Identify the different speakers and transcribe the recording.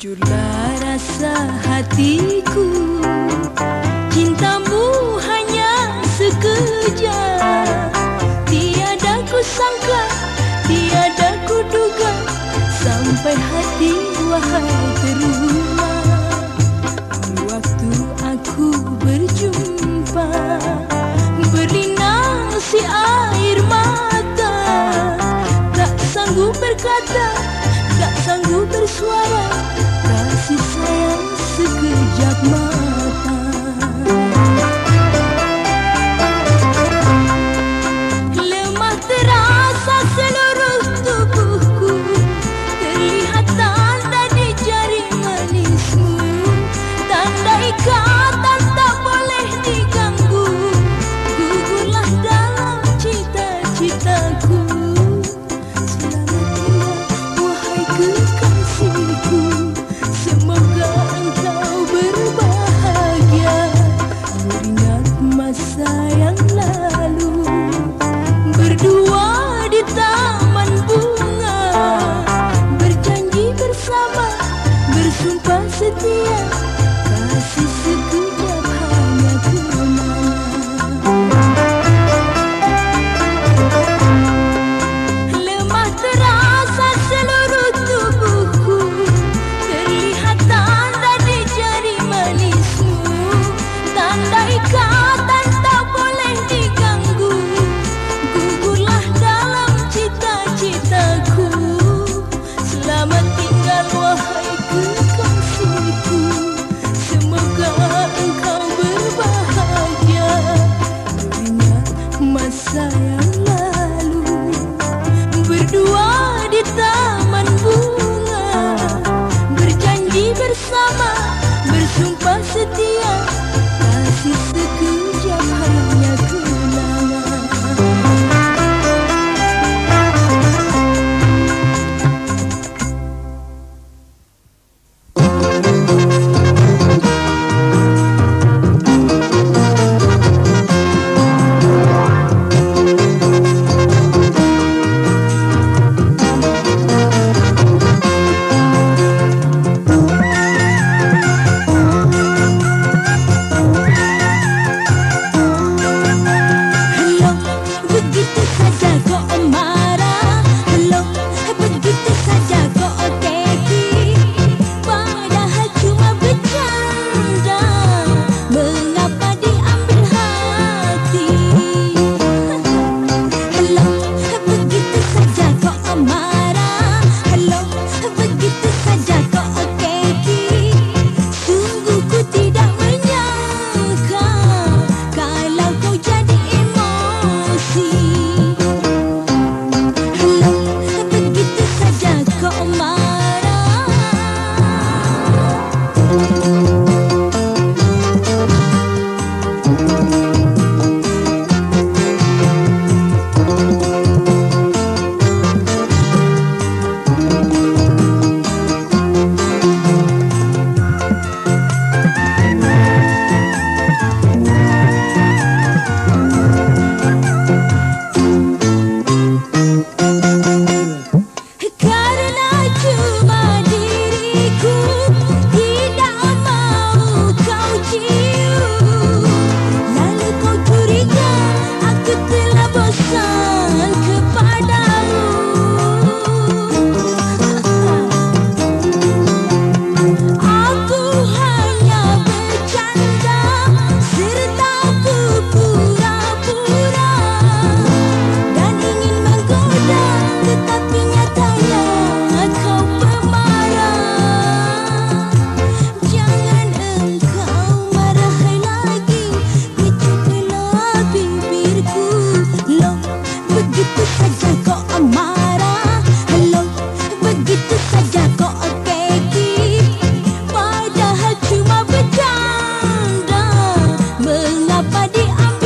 Speaker 1: Hancurlah rasa hatiku. Cintamu hanya sekejap Tiada ku sangka, tiada ku duga Sampai hati wahai terumah Waktu aku berjumpa Berlinang si air mata Tak sanggup berkata, bersama bersumpah setia. I got a mind apa diambil